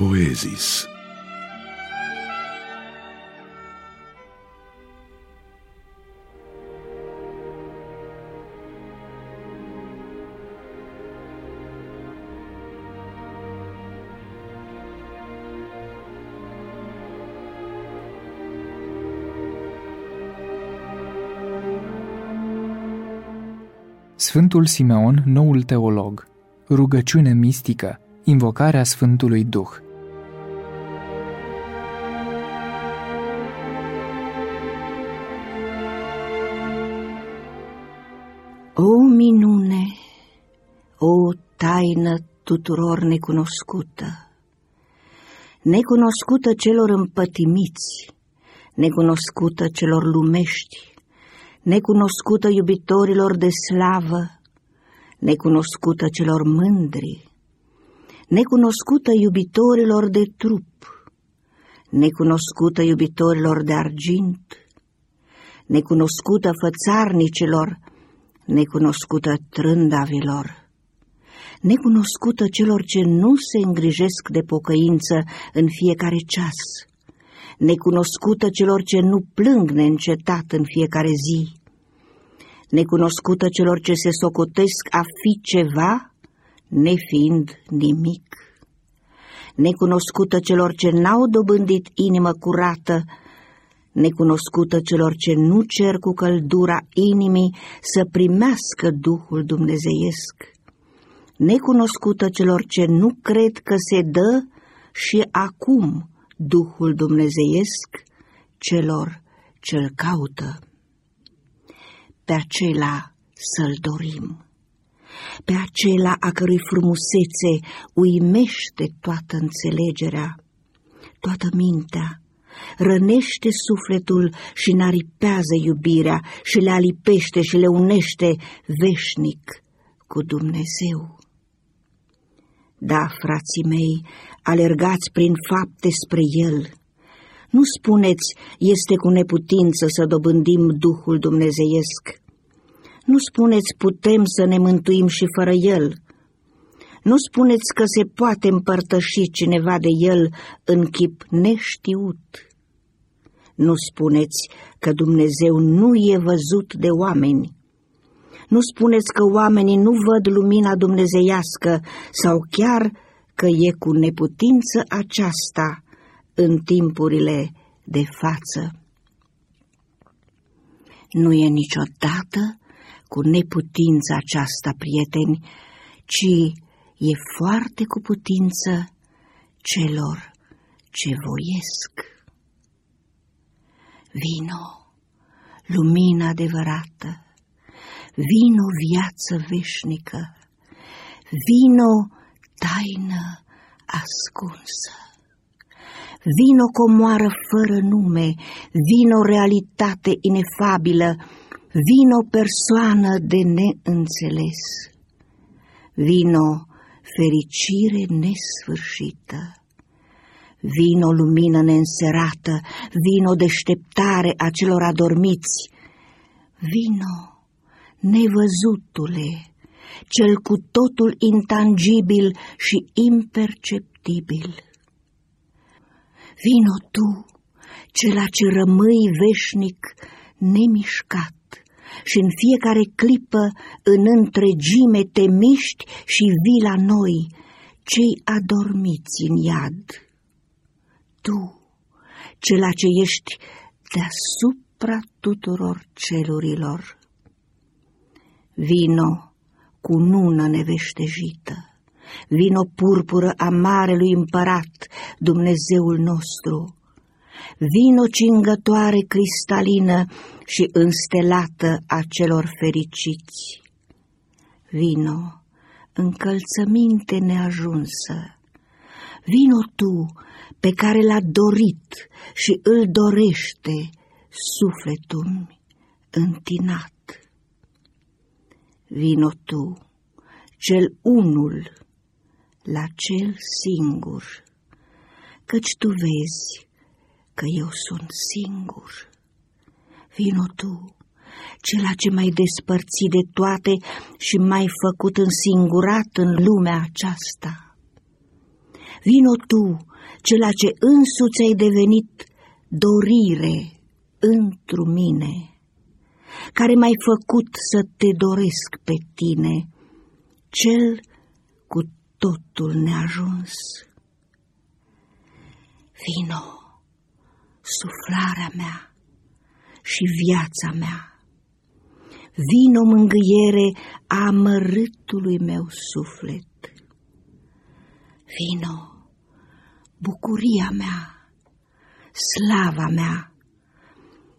Poezis. Sfântul Simeon, noul teolog. Rugăciune mistică. Invocarea Sfântului Duh minune, o taină tuturor necunoscută, necunoscută celor împătimiți, necunoscută celor lumești, necunoscută iubitorilor de slavă, necunoscută celor mândri, necunoscută iubitorilor de trup, necunoscută iubitorilor de argint, necunoscută fățarnicilor, necunoscută trândavilor, necunoscută celor ce nu se îngrijesc de pocăință în fiecare ceas, necunoscută celor ce nu plâng neîncetat în fiecare zi, necunoscută celor ce se socotesc a fi ceva, nefiind nimic, necunoscută celor ce n-au dobândit inimă curată, necunoscută celor ce nu cer cu căldura inimii să primească Duhul Dumnezeiesc, necunoscută celor ce nu cred că se dă și acum Duhul Dumnezeiesc celor ce-l caută. Pe acela să-l dorim, pe acela a cărui frumusețe uimește toată înțelegerea, toată mintea, rănește sufletul și naripează iubirea și le alipește și le unește veșnic cu Dumnezeu. Da, frații mei, alergați prin fapte spre El. Nu spuneți, este cu neputință să dobândim Duhul Dumnezeiesc. Nu spuneți, putem să ne mântuim și fără El. Nu spuneți că se poate împărtăși cineva de El în chip neștiut. Nu spuneți că Dumnezeu nu e văzut de oameni. Nu spuneți că oamenii nu văd lumina dumnezeiască sau chiar că e cu neputință aceasta în timpurile de față. Nu e niciodată cu neputință aceasta, prieteni, ci e foarte cu putință celor ce voiesc. Vino, lumina adevărată, vino viață veșnică, vino taină ascunsă. Vino comoară fără nume, vino realitate inefabilă, vino persoană de neînțeles, vino fericire nesfârșită, vino lumină neînserată, vino deșteptare a celor adormiți, vino nevăzutule, cel cu totul intangibil și imperceptibil. Vino tu, cela ce rămâi veșnic, nemișcat, și în fiecare clipă în întregime te miști și vii la noi, cei adormiți în iad. Tu, cela ce ești deasupra tuturor celurilor. Vino cu nună neveștejită, vino purpură a marelui împărat, Dumnezeul nostru, vino cingătoare cristalină și înstelată a celor fericiți. Vino, încălțăminte neajunsă, vino tu pe care l-a dorit și îl dorește sufletul întinat. Vino tu, cel unul, la cel singur, căci tu vezi că eu sunt singur. Vino tu, cela ce mai despărțit de toate și mai făcut însingurat în lumea aceasta. Vino tu, cela ce însuți ai devenit dorire întru mine, care m-ai făcut să te doresc pe tine, cel cu totul neajuns. Vino, suflarea mea și viața mea, vino mângâiere a amărâtului meu suflet. Vino, bucuria mea, slava mea,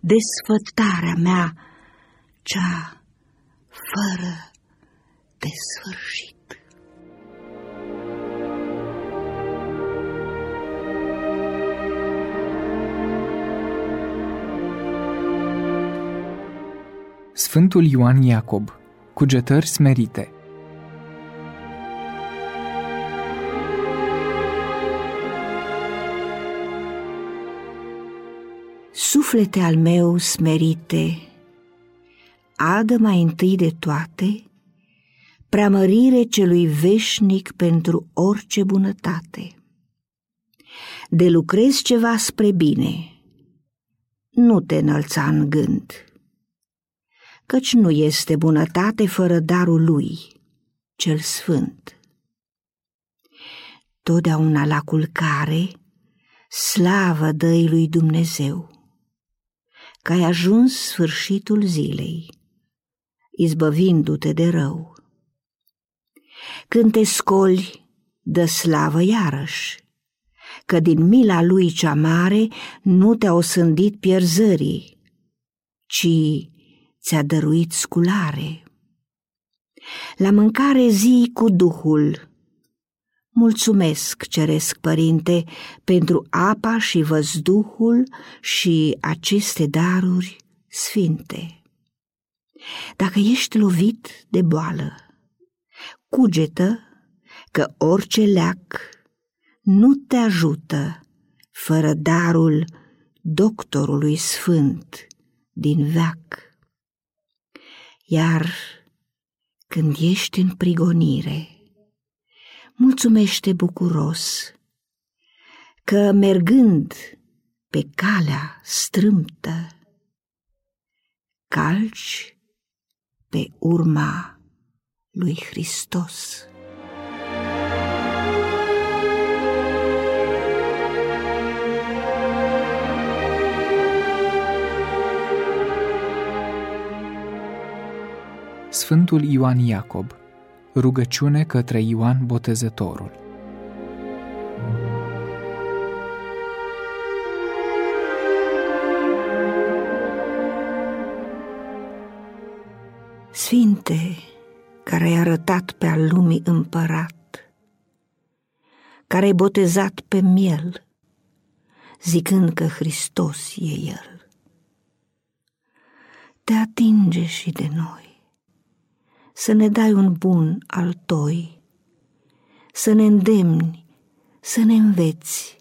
desfătarea mea, cea fără de sfârșit. Sfântul Ioan Iacob, cugetări smerite Suflete al meu smerite, adă mai întâi de toate preamărire celui veșnic pentru orice bunătate. De lucrezi ceva spre bine, nu te înălța în gând, căci nu este bunătate fără darul lui, cel sfânt. Totdeauna la culcare, slavă dă lui Dumnezeu că ai ajuns sfârșitul zilei, izbăvindu-te de rău. Când te scoli, dă slavă iarăși, că din mila lui cea mare nu te-a osândit pierzării, ci ți-a dăruit sculare. La mâncare zi cu Duhul, Mulțumesc, ceresc părinte, pentru apa și văzduhul și aceste daruri sfinte. Dacă ești lovit de boală, cugetă că orice leac nu te ajută fără darul doctorului sfânt din veac. Iar când ești în prigonire, mulțumește bucuros că mergând pe calea strâmtă, calci pe urma lui Hristos. Sfântul Ioan Iacob Rugăciune către Ioan Botezătorul Sfinte, care ai arătat pe al lumii împărat, care ai botezat pe miel, zicând că Hristos e El. Te atinge și de noi să ne dai un bun al toi, să ne îndemni, să ne înveți,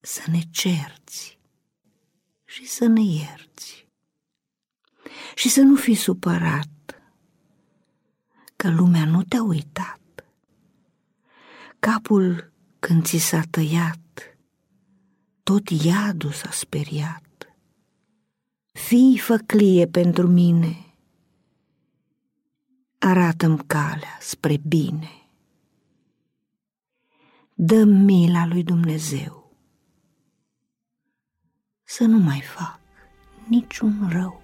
să ne cerți și să ne ierți. Și să nu fii supărat că lumea nu te-a uitat. Capul când ți s-a tăiat, tot iadul s-a speriat. Fii făclie pentru mine, arată-mi calea spre bine. Dă mila lui Dumnezeu să nu mai fac niciun rău.